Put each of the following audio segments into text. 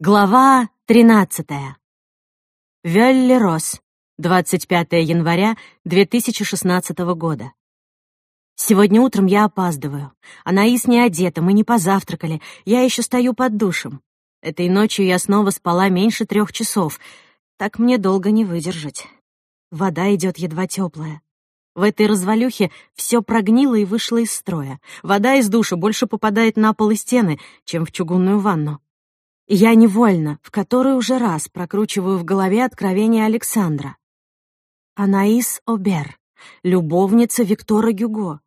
Глава 13. Вёлли Рос. 25 января 2016 года. Сегодня утром я опаздываю. Анаис не одета, мы не позавтракали. Я еще стою под душем. Этой ночью я снова спала меньше трех часов. Так мне долго не выдержать. Вода идет едва теплая. В этой развалюхе все прогнило и вышло из строя. Вода из душа больше попадает на пол и стены, чем в чугунную ванну. Я невольно, в который уже раз прокручиваю в голове откровение Александра. Анаис Обер, любовница Виктора Гюго,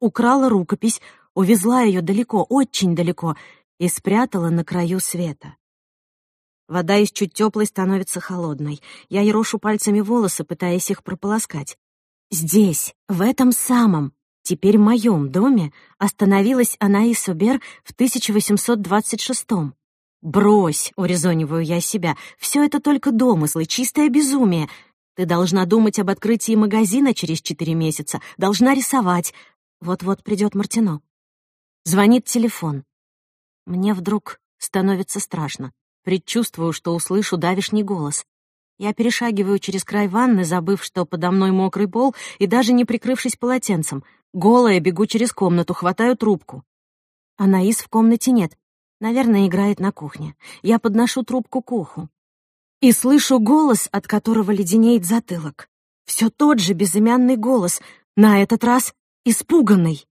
украла рукопись, увезла ее далеко, очень далеко, и спрятала на краю света. Вода из чуть теплой становится холодной. Я ерошу пальцами волосы, пытаясь их прополоскать. Здесь, в этом самом, теперь моем доме, остановилась Анаис Обер в 1826 -м. «Брось», — урезониваю я себя, — «все это только домыслы, чистое безумие. Ты должна думать об открытии магазина через четыре месяца, должна рисовать. Вот-вот придет Мартино». Звонит телефон. Мне вдруг становится страшно. Предчувствую, что услышу давишний голос. Я перешагиваю через край ванны, забыв, что подо мной мокрый пол, и даже не прикрывшись полотенцем. Голая бегу через комнату, хватаю трубку. Анаис в комнате нет. Наверное, играет на кухне. Я подношу трубку к уху. И слышу голос, от которого леденеет затылок. Все тот же безымянный голос, на этот раз испуганный.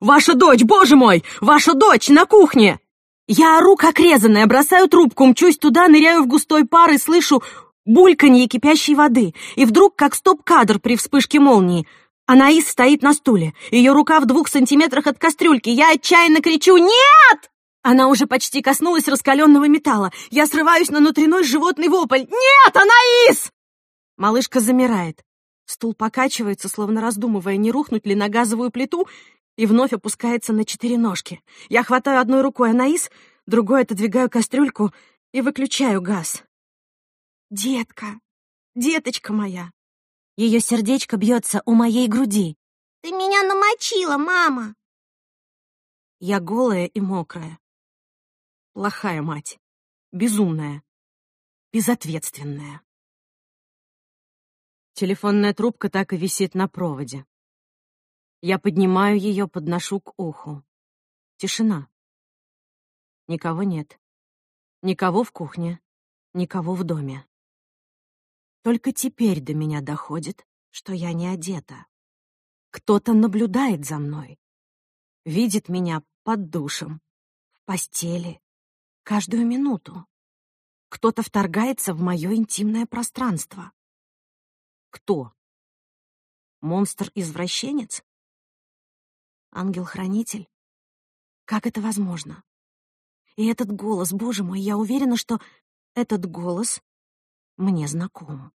«Ваша дочь, боже мой! Ваша дочь на кухне!» Я ору, как резаная, бросаю трубку, мчусь туда, ныряю в густой пар и слышу бульканье кипящей воды. И вдруг, как стоп-кадр при вспышке молнии, Анаис стоит на стуле. Ее рука в двух сантиметрах от кастрюльки. Я отчаянно кричу «Нет!» Она уже почти коснулась раскаленного металла. Я срываюсь на внутренной животный вопль. «Нет, Анаис!» Малышка замирает. Стул покачивается, словно раздумывая, не рухнуть ли на газовую плиту, и вновь опускается на четыре ножки. Я хватаю одной рукой Анаис, другой отодвигаю кастрюльку и выключаю газ. «Детка, деточка моя!» Ее сердечко бьется у моей груди. «Ты меня намочила, мама!» Я голая и мокрая. Плохая мать. Безумная. Безответственная. Телефонная трубка так и висит на проводе. Я поднимаю ее, подношу к уху. Тишина. Никого нет. Никого в кухне, никого в доме. Только теперь до меня доходит, что я не одета. Кто-то наблюдает за мной. Видит меня под душем, в постели, каждую минуту. Кто-то вторгается в мое интимное пространство. Кто? Монстр-извращенец? Ангел-хранитель? Как это возможно? И этот голос, боже мой, я уверена, что этот голос мне знаком.